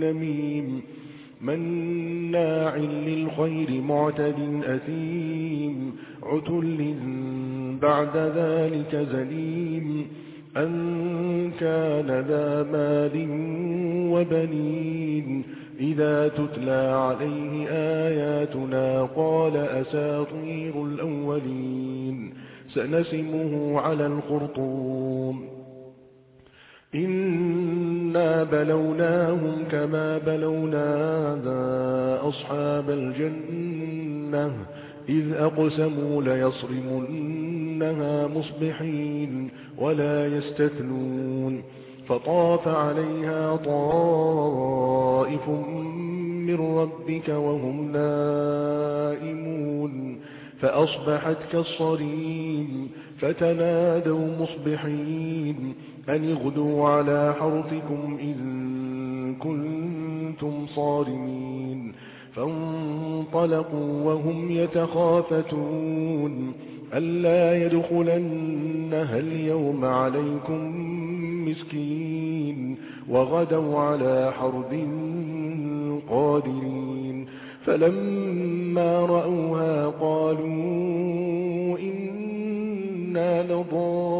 بنميم مناع للخير معتد أثيم. عتل بعد ذلك زليم. أن كان ذا مال وبنين. إذا تتلى عليه آياتنا قال أساطير الأولين. سنسمه على الخرطوم. إنا بلوناهم كما بلونا ذا أصحاب الجنة إذ أقسموا ليصرمنها مصبحين ولا يستثنون فطاف عليها طائف من ربك وهم نائمون فأصبحت كالصريم فتنادوا مصبحين أن اغدوا على حرثكم إن كنتم صارمين فانطلقوا وهم يتخافتون ألا يدخلنها اليوم عليكم مسكين وغدوا على حرد قادرين فلما رأوها قالوا إنا لضالون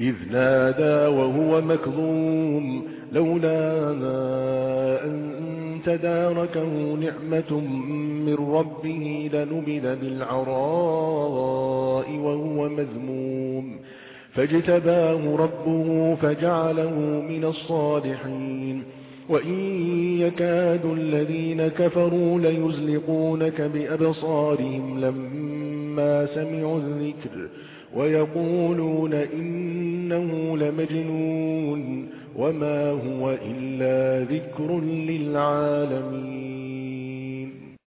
إذ نادى وهو مكظوم لولا أن تداركه نعمة من ربه لنبذ بالعراء وهو مذموم. فاجتباه ربه فجعله من الصالحين. وإن يكاد الذين كفروا ليزلقونك بأبصارهم لما سمعوا الذكر. ويقولون إنه لمجنون وما هو إلا ذكر للعالمين